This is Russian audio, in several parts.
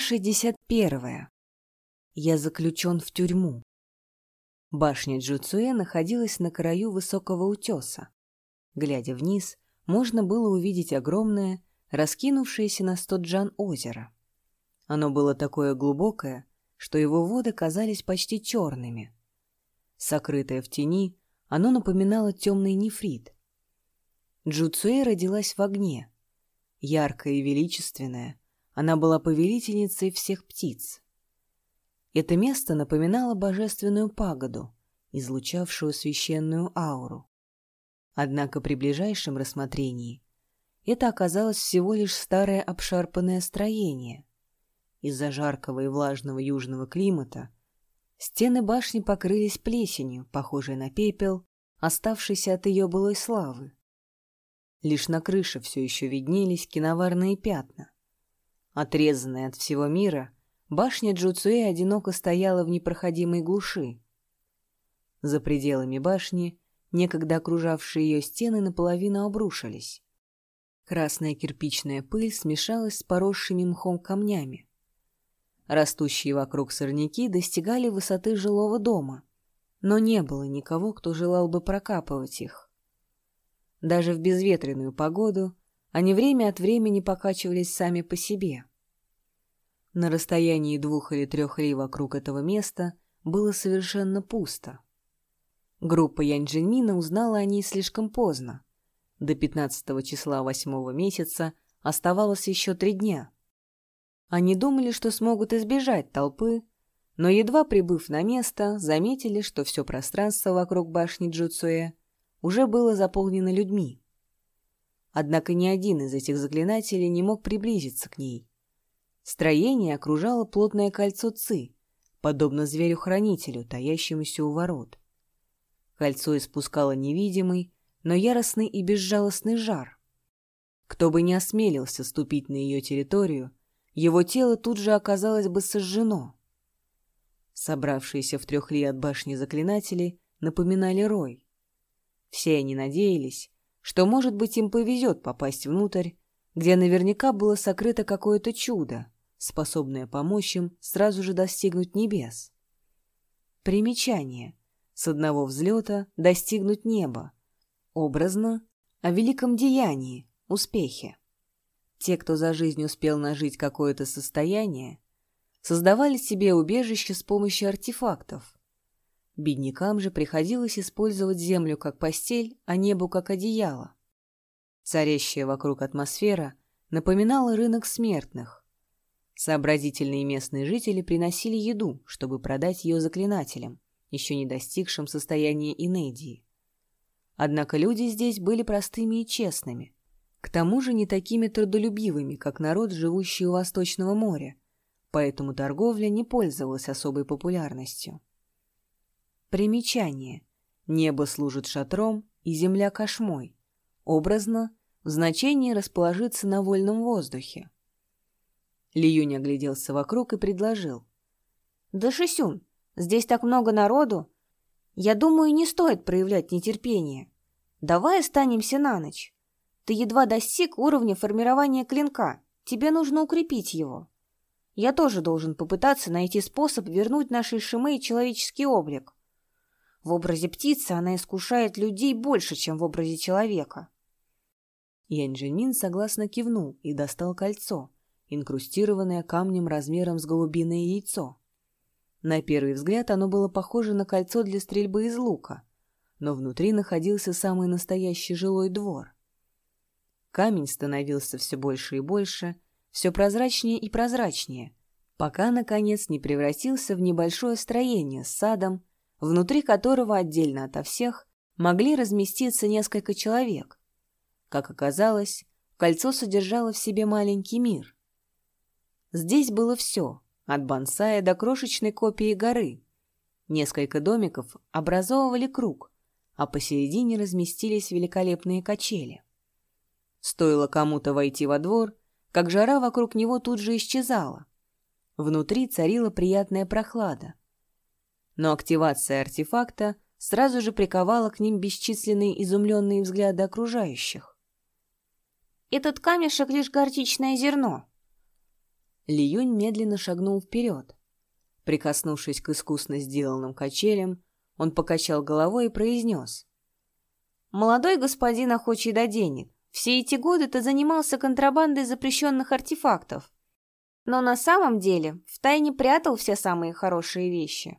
Глава 61. Я заключен в тюрьму. Башня Джуцуэ находилась на краю высокого утеса. Глядя вниз, можно было увидеть огромное, раскинувшееся на сто джан озеро. Оно было такое глубокое, что его воды казались почти черными. Сокрытое в тени, оно напоминало темный нефрит. Джуцуэ родилась в огне, яркая и величественная, она была повелительницей всех птиц. Это место напоминало божественную пагоду, излучавшую священную ауру. Однако при ближайшем рассмотрении это оказалось всего лишь старое обшарпанное строение. Из-за жаркого и влажного южного климата стены башни покрылись плесенью, похожей на пепел, оставшийся от ее былой славы. Лишь на крыше все еще виднелись киноварные пятна. Отрезанная от всего мира, башня Джуцуэ одиноко стояла в непроходимой глуши. За пределами башни, некогда окружавшие ее стены, наполовину обрушились. Красная кирпичная пыль смешалась с поросшими мхом камнями. Растущие вокруг сорняки достигали высоты жилого дома, но не было никого, кто желал бы прокапывать их. Даже в безветренную погоду они время от времени покачивались сами по себе. На расстоянии двух или трех ли вокруг этого места было совершенно пусто. Группа Янь-Джиньмина узнала о ней слишком поздно. До 15 числа восьмого месяца оставалось еще три дня. Они думали, что смогут избежать толпы, но, едва прибыв на место, заметили, что все пространство вокруг башни Джуцуэ уже было заполнено людьми. Однако ни один из этих заклинателей не мог приблизиться к ней. Строение окружало плотное кольцо Ци, подобно зверю-хранителю, таящемуся у ворот. Кольцо испускало невидимый, но яростный и безжалостный жар. Кто бы ни осмелился ступить на ее территорию, его тело тут же оказалось бы сожжено. Собравшиеся в трех ли от башни заклинатели напоминали рой. Все они надеялись, что, может быть, им повезет попасть внутрь, где наверняка было сокрыто какое-то чудо, способное помочь им сразу же достигнуть небес. Примечание. С одного взлета достигнуть неба. Образно о великом деянии, успехе. Те, кто за жизнь успел нажить какое-то состояние, создавали себе убежище с помощью артефактов. Беднякам же приходилось использовать землю как постель, а небо как одеяло. Царящая вокруг атмосфера напоминала рынок смертных. Сообразительные местные жители приносили еду, чтобы продать ее заклинателям, еще не достигшим состояния инедии. Однако люди здесь были простыми и честными, к тому же не такими трудолюбивыми, как народ, живущий у Восточного моря, поэтому торговля не пользовалась особой популярностью. Примечание. Небо служит шатром и земля кошмой. Образно, в значении расположиться на вольном воздухе. Ли Юнь огляделся вокруг и предложил. «Да, Шисюн, здесь так много народу. Я думаю, не стоит проявлять нетерпение. Давай останемся на ночь. Ты едва достиг уровня формирования клинка. Тебе нужно укрепить его. Я тоже должен попытаться найти способ вернуть нашей Шимэй человеческий облик. В образе птицы она искушает людей больше, чем в образе человека. Янь согласно кивнул и достал кольцо, инкрустированное камнем размером с голубиное яйцо. На первый взгляд оно было похоже на кольцо для стрельбы из лука, но внутри находился самый настоящий жилой двор. Камень становился все больше и больше, все прозрачнее и прозрачнее, пока, наконец, не превратился в небольшое строение с садом, внутри которого отдельно ото всех могли разместиться несколько человек, как оказалось, кольцо содержало в себе маленький мир. Здесь было все, от бонсая до крошечной копии горы. Несколько домиков образовывали круг, а посередине разместились великолепные качели. Стоило кому-то войти во двор, как жара вокруг него тут же исчезала. Внутри царила приятная прохлада. Но активация артефакта сразу же приковала к ним бесчисленные изумленные взгляды окружающих. Этот камешек — лишь горчичное зерно. Ли Юнь медленно шагнул вперед. Прикоснувшись к искусно сделанным качелям, он покачал головой и произнес. «Молодой господин охочий до денег, все эти годы ты занимался контрабандой запрещенных артефактов, но на самом деле втайне прятал все самые хорошие вещи».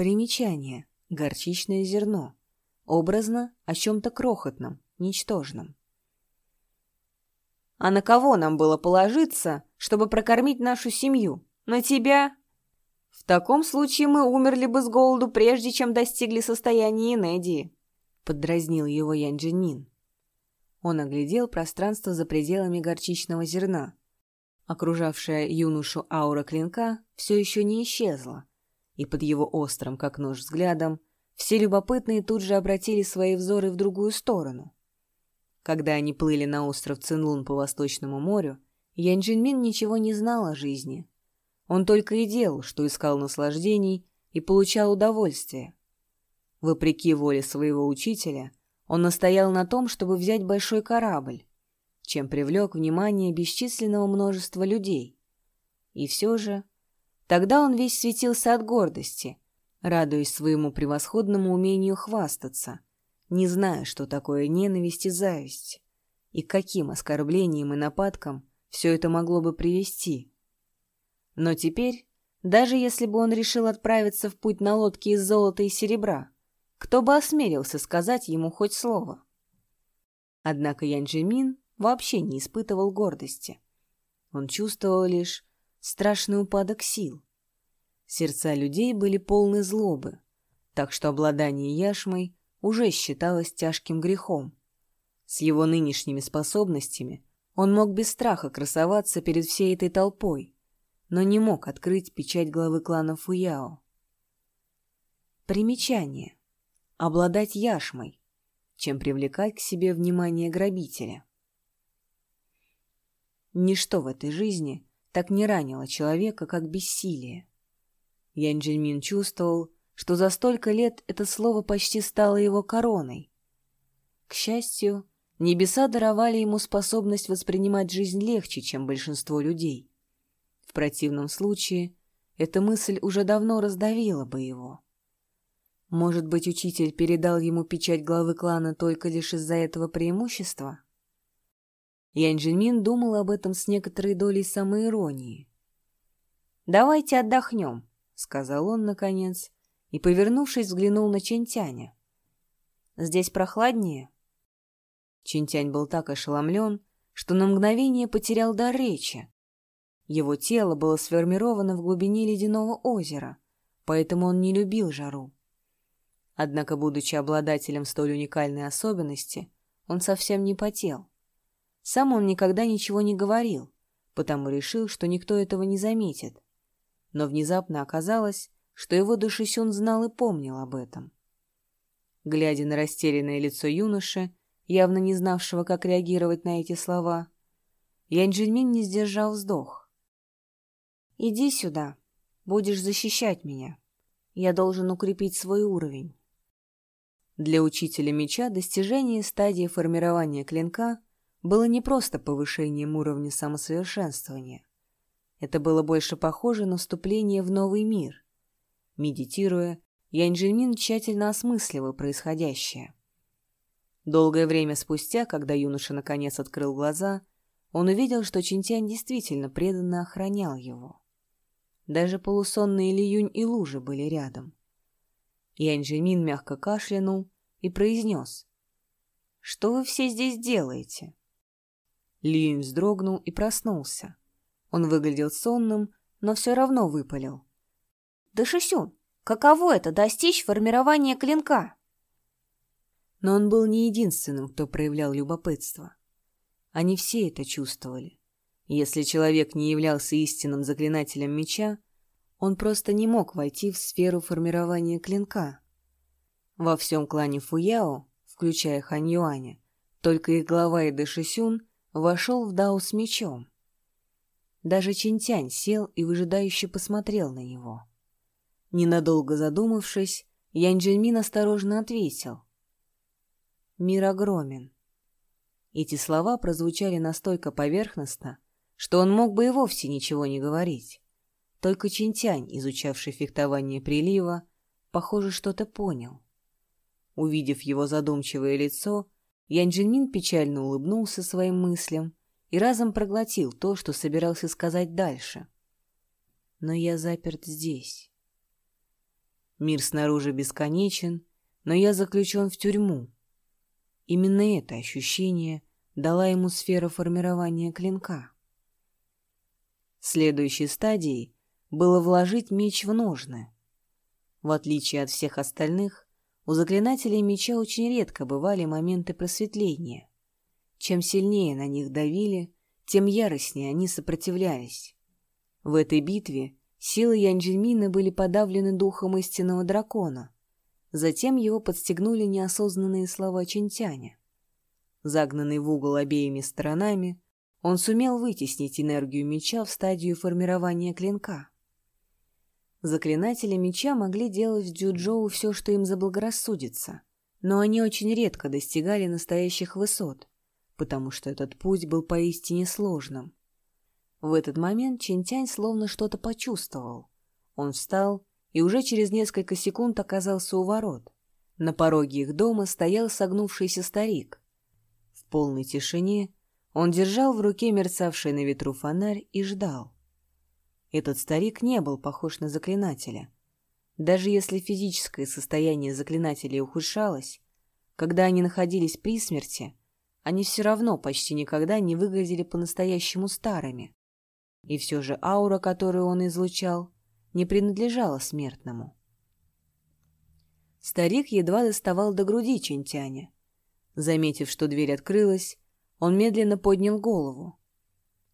Примечание. Горчичное зерно. Образно о чем-то крохотном, ничтожном. «А на кого нам было положиться, чтобы прокормить нашу семью? На тебя?» «В таком случае мы умерли бы с голоду, прежде чем достигли состояния Инедии», — поддразнил его Ян Джинмин. Он оглядел пространство за пределами горчичного зерна. Окружавшая юношу аура клинка все еще не исчезла, и под его острым, как нож, взглядом все любопытные тут же обратили свои взоры в другую сторону. Когда они плыли на остров Цинлун по Восточному морю, Ян Джинмин ничего не знал о жизни. Он только и делал, что искал наслаждений и получал удовольствие. Вопреки воле своего учителя, он настоял на том, чтобы взять большой корабль, чем привлек внимание бесчисленного множества людей. И все же, тогда он весь светился от гордости, радуясь своему превосходному умению хвастаться, не зная, что такое ненависть и зависть, и к каким оскорблениям и нападкам все это могло бы привести. Но теперь, даже если бы он решил отправиться в путь на лодке из золота и серебра, кто бы осмелился сказать ему хоть слово? Однако Ян Джимин вообще не испытывал гордости. Он чувствовал лишь страшный упадок сил. Сердца людей были полны злобы, так что обладание яшмой уже считалось тяжким грехом. С его нынешними способностями он мог без страха красоваться перед всей этой толпой, но не мог открыть печать главы клана Фуяо. Примечание. Обладать яшмой, чем привлекать к себе внимание грабителя. Ничто в этой жизни так не ранило человека, как бессилие. Ян Джельмин чувствовал, что за столько лет это слово почти стало его короной. К счастью, небеса даровали ему способность воспринимать жизнь легче, чем большинство людей. В противном случае эта мысль уже давно раздавила бы его. Может быть, учитель передал ему печать главы клана только лишь из-за этого преимущества? Янь Джинмин думал об этом с некоторой долей самоиронии. «Давайте отдохнем», сказал он, наконец, и, повернувшись, взглянул на Чентяня. «Здесь прохладнее?» Чентянь был так ошеломлен, что на мгновение потерял дар речи. Его тело было сформировано в глубине ледяного озера, поэтому он не любил жару. Однако, будучи обладателем столь уникальной особенности, он совсем не потел. Сам он никогда ничего не говорил, потому решил, что никто этого не заметит но внезапно оказалось, что его Душисюн знал и помнил об этом. Глядя на растерянное лицо юноши, явно не знавшего, как реагировать на эти слова, Янь Джиньмин не сдержал вздох. «Иди сюда, будешь защищать меня. Я должен укрепить свой уровень». Для учителя меча достижение стадии формирования клинка было не просто повышением уровня самосовершенствования. Это было больше похоже на вступление в новый мир. Медитируя, Янь Джельмин тщательно осмысливал происходящее. Долгое время спустя, когда юноша наконец открыл глаза, он увидел, что Чинтянь действительно преданно охранял его. Даже полусонные Лиюнь и Лужи были рядом. Янь Джельмин мягко кашлянул и произнес. «Что вы все здесь делаете?» Лиюнь вздрогнул и проснулся. Он выглядел сонным, но все равно выпалил. «Да, Шисюн, каково это — достичь формирования клинка?» Но он был не единственным, кто проявлял любопытство. Они все это чувствовали. Если человек не являлся истинным заклинателем меча, он просто не мог войти в сферу формирования клинка. Во всем клане Фуяо, включая Хань Юаня, только их глава и Дэшисюн вошел в Дао с мечом. Даже Чинтянь сел и выжидающе посмотрел на него. Ненадолго задумавшись, Янь Джельмин осторожно ответил. «Мир огромен». Эти слова прозвучали настолько поверхностно, что он мог бы и вовсе ничего не говорить. Только Чинтянь, изучавший фехтование прилива, похоже, что-то понял. Увидев его задумчивое лицо, Янь Джинмин печально улыбнулся своим мыслям и разом проглотил то, что собирался сказать дальше. Но я заперт здесь. Мир снаружи бесконечен, но я заключен в тюрьму. Именно это ощущение дала ему сфера формирования клинка. Следующей стадией было вложить меч в ножны. В отличие от всех остальных, у заклинателей меча очень редко бывали моменты просветления. Чем сильнее на них давили, тем яростнее они сопротивлялись. В этой битве силы Янджельмина были подавлены духом истинного дракона. Затем его подстегнули неосознанные слова Чинтяня. Загнанный в угол обеими сторонами, он сумел вытеснить энергию меча в стадию формирования клинка. Заклинатели меча могли делать в дзюджоу все, что им заблагорассудится, но они очень редко достигали настоящих высот, потому что этот путь был поистине сложным. В этот момент Чинтянь словно что-то почувствовал. Он встал и уже через несколько секунд оказался у ворот. На пороге их дома стоял согнувшийся старик. В полной тишине он держал в руке мерцавший на ветру фонарь и ждал. Этот старик не был похож на заклинателя. Даже если физическое состояние заклинателей ухудшалось, когда они находились при смерти, они все равно почти никогда не выглядели по-настоящему старыми. И все же аура, которую он излучал, не принадлежала смертному. Старик едва доставал до груди Чентяня. Заметив, что дверь открылась, он медленно поднял голову.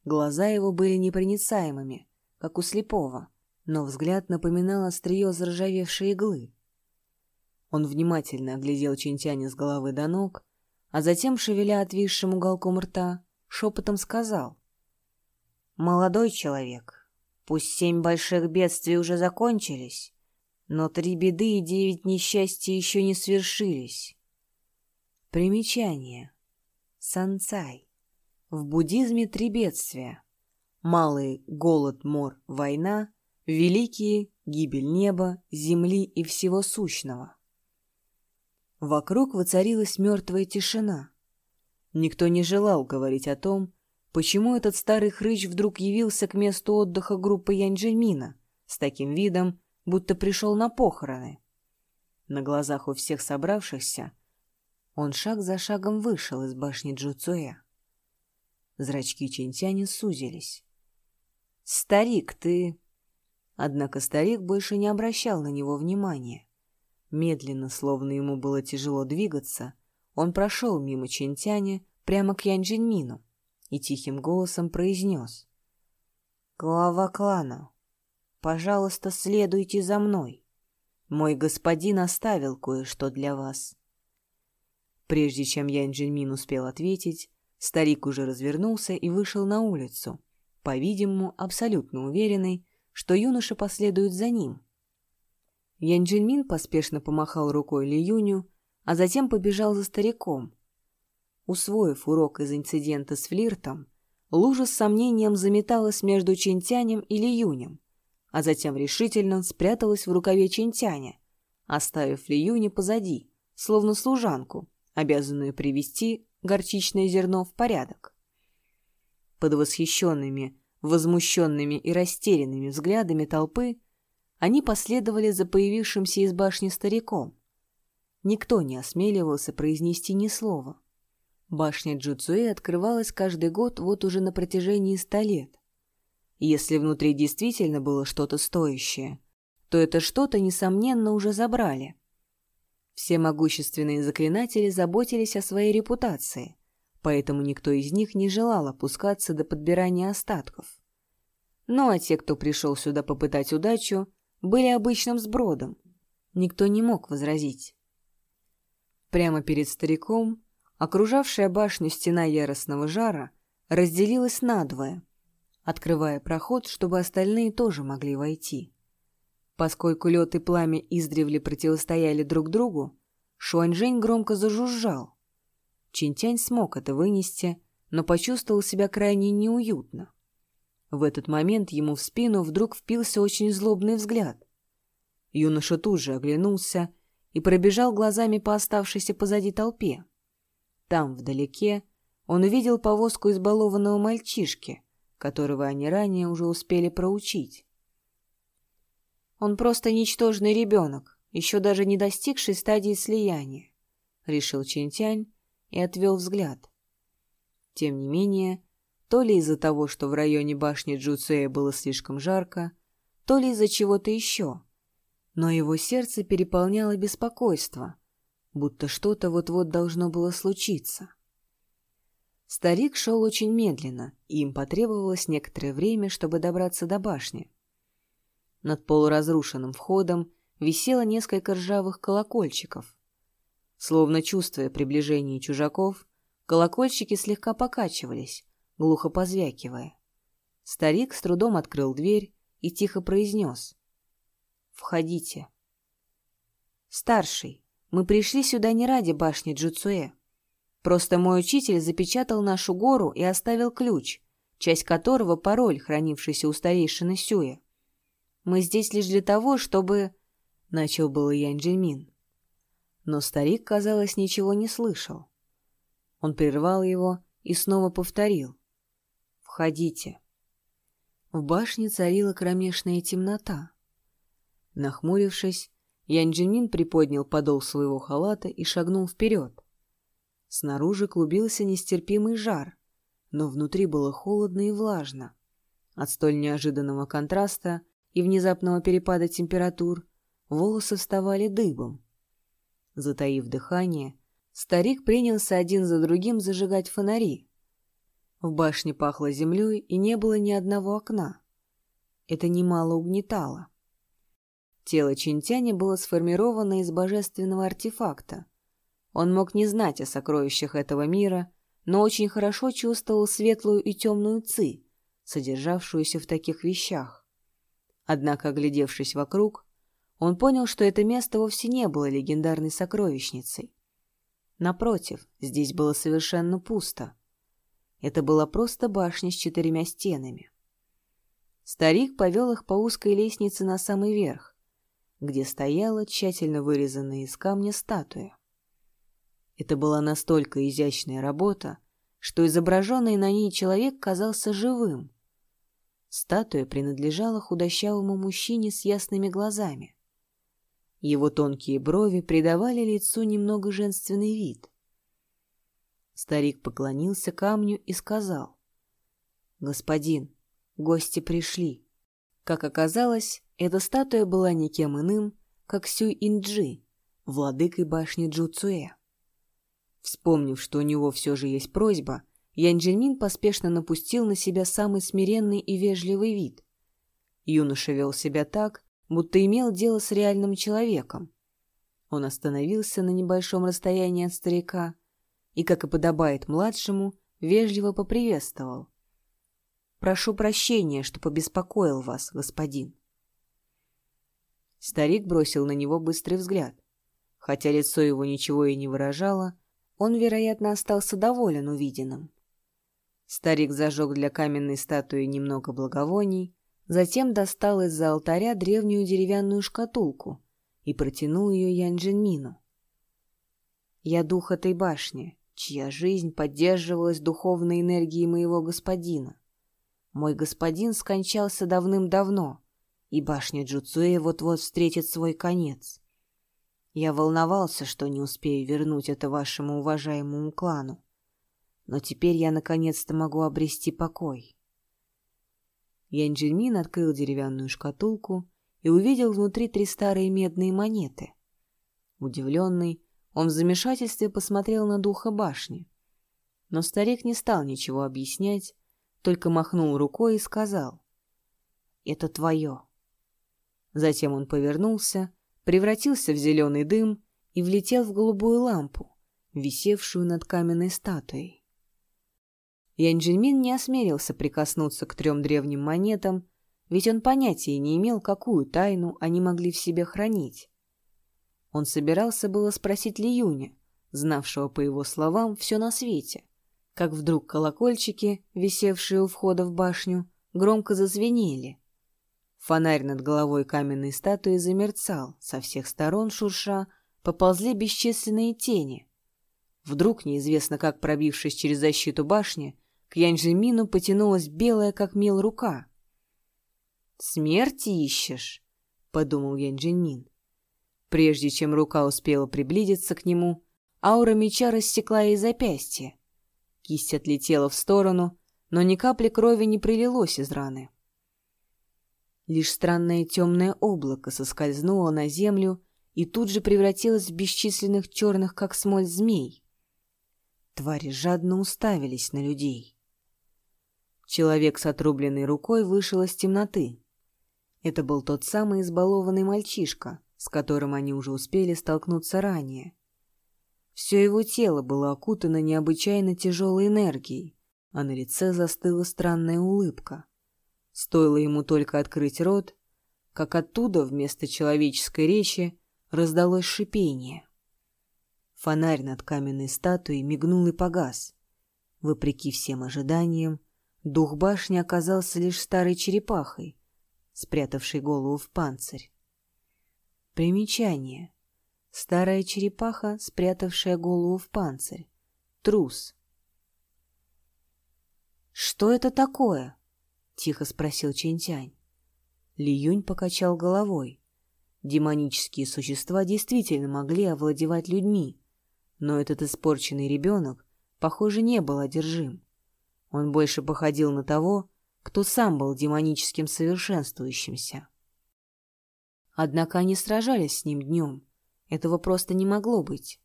Глаза его были непроницаемыми, как у слепого, но взгляд напоминал острие заржавевшей иглы. Он внимательно оглядел Чинтяня с головы до ног, а затем, шевеля отвисшим уголком рта, шепотом сказал. «Молодой человек, пусть семь больших бедствий уже закончились, но три беды и девять несчастья еще не свершились». Примечание. Санцай. В буддизме три бедствия — Малый — голод, мор, война, великие — гибель неба, земли и всего сущного. Вокруг воцарилась мертвая тишина. Никто не желал говорить о том, почему этот старый хрыч вдруг явился к месту отдыха группы Янджельмина с таким видом, будто пришел на похороны. На глазах у всех собравшихся он шаг за шагом вышел из башни Джуцуэ. Зрачки Чинтяни сузились. «Старик, ты...» Однако старик больше не обращал на него внимания. Медленно, словно ему было тяжело двигаться, он прошел мимо Чинтяня прямо к Янджинмину и тихим голосом произнес. «Глава клана, пожалуйста, следуйте за мной. Мой господин оставил кое-что для вас». Прежде чем Янджинмин успел ответить, старик уже развернулся и вышел на улицу, по-видимому, абсолютно уверенный, что юноша последует за ним. Ян Джинмин поспешно помахал рукой Ли Юню, а затем побежал за стариком. Усвоив урок из инцидента с флиртом, лужа с сомнением заметалась между Чинтянем и Ли Юнем, а затем решительно спряталась в рукаве Чинтяня, оставив Ли Юня позади, словно служанку, обязанную привести горчичное зерно в порядок. Под восхищенными, возмущенными и растерянными взглядами толпы они последовали за появившимся из башни стариком. Никто не осмеливался произнести ни слова. Башня Джуцуэ открывалась каждый год вот уже на протяжении ста лет. Если внутри действительно было что-то стоящее, то это что-то, несомненно, уже забрали. Все могущественные заклинатели заботились о своей репутации, поэтому никто из них не желал опускаться до подбирания остатков. Ну а те, кто пришел сюда попытать удачу, были обычным сбродом. Никто не мог возразить. Прямо перед стариком, окружавшая башню стена яростного жара, разделилась надвое, открывая проход, чтобы остальные тоже могли войти. Поскольку лед и пламя издревле противостояли друг другу, Шуаньжэнь громко зажужжал, Чинтянь смог это вынести, но почувствовал себя крайне неуютно. В этот момент ему в спину вдруг впился очень злобный взгляд. Юноша тут же оглянулся и пробежал глазами по оставшейся позади толпе. Там, вдалеке, он увидел повозку избалованного мальчишки, которого они ранее уже успели проучить. «Он просто ничтожный ребенок, еще даже не достигший стадии слияния», — решил Чинтянь и отвел взгляд. Тем не менее, то ли из-за того, что в районе башни Джуцея было слишком жарко, то ли из-за чего-то еще, но его сердце переполняло беспокойство, будто что-то вот-вот должно было случиться. Старик шел очень медленно, и им потребовалось некоторое время, чтобы добраться до башни. Над полуразрушенным входом висело несколько ржавых колокольчиков. Словно чувствуя приближение чужаков, колокольчики слегка покачивались, глухо позвякивая. Старик с трудом открыл дверь и тихо произнес. «Входите». «Старший, мы пришли сюда не ради башни Джуцуэ. Просто мой учитель запечатал нашу гору и оставил ключ, часть которого пароль, хранившийся у старейшины Сюя. Мы здесь лишь для того, чтобы...» — начал было Янь Джельмин. Но старик, казалось, ничего не слышал. Он прервал его и снова повторил. «Входите». В башне царила кромешная темнота. Нахмурившись, Янь Джельмин приподнял подол своего халата и шагнул вперед. Снаружи клубился нестерпимый жар, но внутри было холодно и влажно. От столь неожиданного контраста и внезапного перепада температур волосы вставали дыбом. Затаив дыхание, старик принялся один за другим зажигать фонари. В башне пахло землей и не было ни одного окна. Это немало угнетало. Тело Чинтяня было сформировано из божественного артефакта — он мог не знать о сокровищах этого мира, но очень хорошо чувствовал светлую и темную ци, содержавшуюся в таких вещах. Однако, оглядевшись вокруг, он понял, что это место вовсе не было легендарной сокровищницей. Напротив, здесь было совершенно пусто. Это была просто башня с четырьмя стенами. Старик повел их по узкой лестнице на самый верх, где стояла тщательно вырезанная из камня статуя. Это была настолько изящная работа, что изображенный на ней человек казался живым. Статуя принадлежала худощавому мужчине с ясными глазами. Его тонкие брови придавали лицу немного женственный вид. Старик поклонился камню и сказал, «Господин, гости пришли». Как оказалось, эта статуя была никем иным, как Сюй Инджи, владыкой башни Джуцуэ. Вспомнив, что у него все же есть просьба, Ян Джельмин поспешно напустил на себя самый смиренный и вежливый вид. Юноша вел себя так, будто имел дело с реальным человеком. Он остановился на небольшом расстоянии от старика и, как и подобает младшему, вежливо поприветствовал. «Прошу прощения, что побеспокоил вас, господин». Старик бросил на него быстрый взгляд. Хотя лицо его ничего и не выражало, он, вероятно, остался доволен увиденным. Старик зажег для каменной статуи немного благовоний, затем достал из-за алтаря древнюю деревянную шкатулку и протянул ее Янджинмину. «Я дух этой башни, чья жизнь поддерживалась духовной энергией моего господина. Мой господин скончался давным-давно, и башня Джуцуэ вот-вот встретит свой конец. Я волновался, что не успею вернуть это вашему уважаемому клану. Но теперь я наконец-то могу обрести покой. Янджельмин открыл деревянную шкатулку и увидел внутри три старые медные монеты. Удивленный, он в замешательстве посмотрел на духа башни. Но старик не стал ничего объяснять, только махнул рукой и сказал «Это твое». Затем он повернулся превратился в зеленый дым и влетел в голубую лампу, висевшую над каменной статуей. Янджельмин не осмелился прикоснуться к трем древним монетам, ведь он понятия не имел, какую тайну они могли в себе хранить. Он собирался было спросить Ли Юня, знавшего, по его словам, все на свете, как вдруг колокольчики, висевшие у входа в башню, громко зазвенели. Фонарь над головой каменной статуи замерцал, со всех сторон шурша поползли бесчисленные тени. Вдруг, неизвестно как пробившись через защиту башни, к Янджимину потянулась белая, как мел, рука. «Смерти ищешь?» — подумал Янджимин. Прежде чем рука успела приблизиться к нему, аура меча рассекла ей запястье. Кисть отлетела в сторону, но ни капли крови не прилилось из раны. Лишь странное темное облако соскользнуло на землю и тут же превратилось в бесчисленных черных, как смоль, змей. Твари жадно уставились на людей. Человек с отрубленной рукой вышел из темноты. Это был тот самый избалованный мальчишка, с которым они уже успели столкнуться ранее. Все его тело было окутано необычайно тяжелой энергией, а на лице застыла странная улыбка. Стоило ему только открыть рот, как оттуда вместо человеческой речи раздалось шипение. Фонарь над каменной статуей мигнул и погас. Вопреки всем ожиданиям, дух башни оказался лишь старой черепахой, спрятавшей голову в панцирь. Примечание. Старая черепаха, спрятавшая голову в панцирь. Трус. «Что это такое?» — тихо спросил Чентянь. Ли Юнь покачал головой. Демонические существа действительно могли овладевать людьми, но этот испорченный ребенок, похоже, не был одержим. Он больше походил на того, кто сам был демоническим совершенствующимся. Однако они сражались с ним днем. Этого просто не могло быть.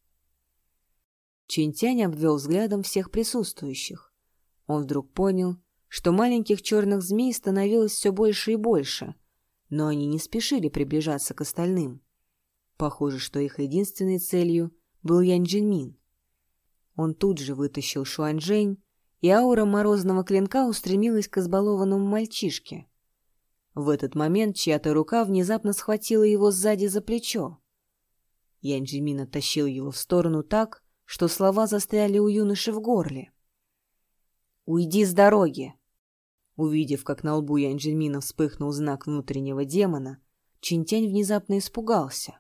Чинтянь обвел взглядом всех присутствующих. Он вдруг понял, что маленьких черных змей становилось все больше и больше, но они не спешили приближаться к остальным. Похоже, что их единственной целью был Янь Джинмин. Он тут же вытащил Шуанчжэнь, и аура морозного клинка устремилась к избалованному мальчишке. В этот момент чья-то рука внезапно схватила его сзади за плечо. Янджимин оттащил его в сторону так, что слова застряли у юноши в горле. «Уйди с дороги!» Увидев, как на лбу Янджимина вспыхнул знак внутреннего демона, Чинтянь внезапно испугался.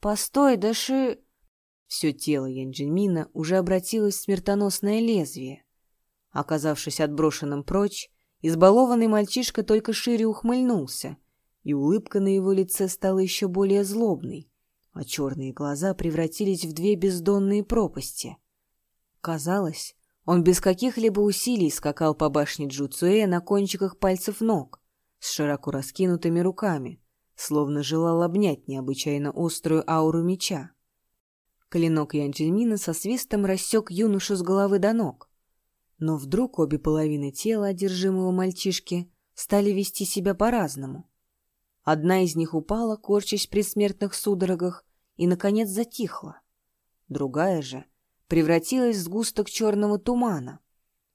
«Постой, Даши!» Все тело Янджимина уже обратилось в смертоносное лезвие. Оказавшись отброшенным прочь, Избалованный мальчишка только шире ухмыльнулся, и улыбка на его лице стала еще более злобной, а черные глаза превратились в две бездонные пропасти. Казалось, он без каких-либо усилий скакал по башне Джуцуэ на кончиках пальцев ног, с широко раскинутыми руками, словно желал обнять необычайно острую ауру меча. Клинок Янджельмина со свистом рассек юношу с головы до ног. Но вдруг обе половины тела одержимого мальчишки стали вести себя по-разному. Одна из них упала, корчась при смертных судорогах, и, наконец, затихла. Другая же превратилась в сгусток черного тумана.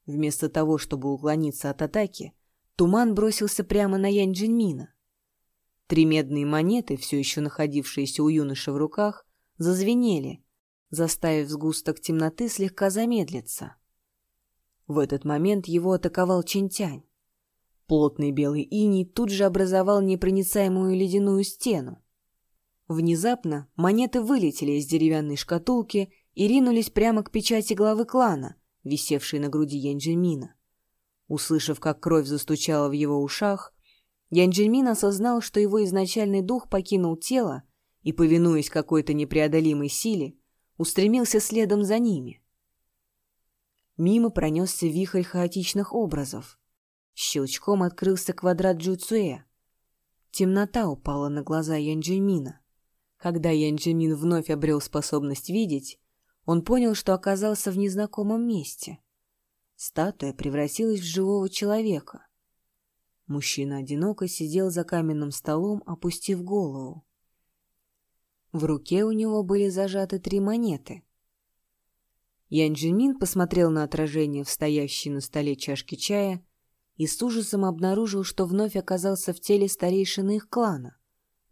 Вместо того, чтобы уклониться от атаки, туман бросился прямо на Янь Джинмина. Три медные монеты, все еще находившиеся у юноши в руках, зазвенели, заставив сгусток темноты слегка замедлиться. В этот момент его атаковал Чинтянь. Плотный белый иней тут же образовал непроницаемую ледяную стену. Внезапно монеты вылетели из деревянной шкатулки и ринулись прямо к печати главы клана, висевшей на груди Янджельмина. Услышав, как кровь застучала в его ушах, Янджельмин осознал, что его изначальный дух покинул тело и, повинуясь какой-то непреодолимой силе, устремился следом за ними. Мимо пронесся вихрь хаотичных образов. Щелчком открылся квадрат Джуцуэ. Темнота упала на глаза Янджимина. Когда Янджимин вновь обрел способность видеть, он понял, что оказался в незнакомом месте. Статуя превратилась в живого человека. Мужчина одиноко сидел за каменным столом, опустив голову. В руке у него были зажаты три монеты — Ян Джинмин посмотрел на отражение в стоящей на столе чашки чая и с ужасом обнаружил, что вновь оказался в теле старейшины их клана,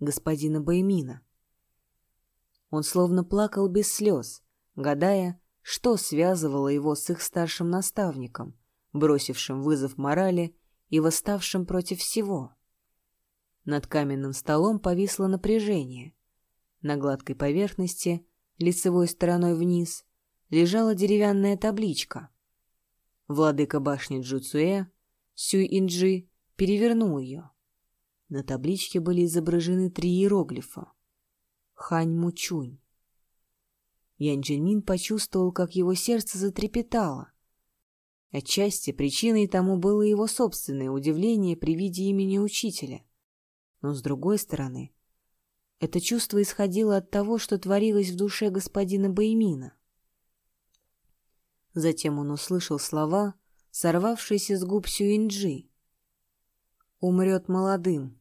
господина Баймина. Он словно плакал без слез, гадая, что связывало его с их старшим наставником, бросившим вызов морали и восставшим против всего. Над каменным столом повисло напряжение. На гладкой поверхности, лицевой стороной вниз, лежала деревянная табличка. Владыка башни Джуцуэ, Сюй-Инджи, перевернул ее. На табличке были изображены три иероглифа. Хань-Мучунь. Ян Джинмин почувствовал, как его сердце затрепетало. Отчасти причиной тому было его собственное удивление при виде имени учителя. Но, с другой стороны, это чувство исходило от того, что творилось в душе господина Баймина. Затем он услышал слова, сорвавшиеся с губ Сюинджи. «Умрет молодым».